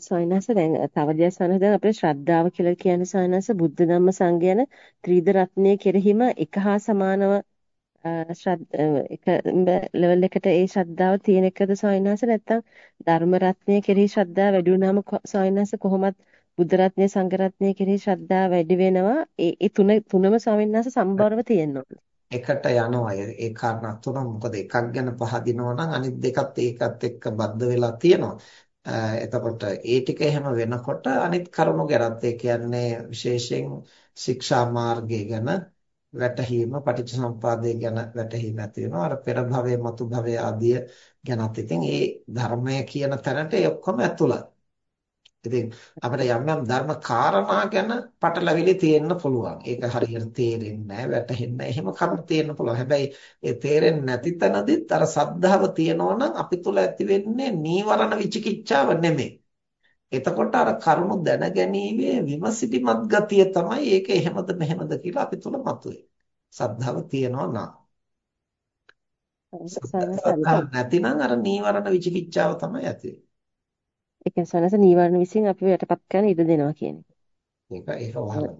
සොයනස දැන් තව දෙයක් සොයනස දැන් අපේ ශ්‍රද්ධාව කියලා කියන්නේ සොයනස බුද්ධ ධම්ම සංඝ යන ත්‍රිවිධ රත්නයේ කෙරෙහිම එක හා සමානව එක ලෙවල් එකට ඒ ශ්‍රද්ධාව තියෙන එකද සොයනස? නැත්නම් ධර්ම රත්නයේ කෙරෙහි ශ්‍රද්ධාව වැඩි වුණාම සොයනස කොහොමත් බුද්ධ රත්නයේ සංඝ රත්නයේ කෙරෙහි ශ්‍රද්ධාව වැඩි වෙනවා? ඒ ඒ තුන තුනම ස්වාමීන් වහන්සේ සම්බරව තියෙනවා. එකට යනවා. ඒ කාරණා තුන මොකද එකක් ගැන පහදිනවා නම් අනිත් දෙකත් ඒකත් එක්ක බද්ධ වෙලා තියෙනවා. එතකොට ඒ ටික එහෙම වෙනකොට අනිත් කරුණු ගැනත් ඒ කියන්නේ විශේෂයෙන් ශික්ෂා මාර්ගය ගැන වැටහීම පටිච්චසමුපාදය ගැන වැටහීම ඇති වෙනවා. අර පෙර භවයේ මතු භවයේ ආදිය ගැනත් ඉතින් ඒ ධර්මය කියන තැනට ඒ ඔක්කොම ඇතුළත්. ඉතින් අපිට යම් යම් ධර්ම කාරණා ගැන පටලැවිලි තියෙන්න පුළුවන්. ඒක හරියට තේරෙන්නේ නැහැ, වැටහෙන්නේ නැහැ. එහෙම කරුණු තියෙන්න පුළුවන්. හැබැයි ඒ තේරෙන්නේ නැති තැනදිත් අර සද්ධාව තියෙනවා නම් අපි තුල ඇති වෙන්නේ නීවරණ විචිකිච්ඡාව නෙමෙයි. එතකොට අර කරුණු දැනගැනීමේ විමසිලිමත් ගතිය තමයි ඒක එහෙමද මෙහෙමද කියලා අපි තුල මතුවේ. සද්ධාව තියෙනවා නම්. නැතිනම් අර නීවරණ විචිකිච්ඡාව තමයි ඇති වෙන්නේ. ඒ කියන්නේ සනස නීවරණ විසින් අපිව යටපත් කරන්න ඉඩ දෙනවා කියන්නේ. ඒක ඒක වහලා.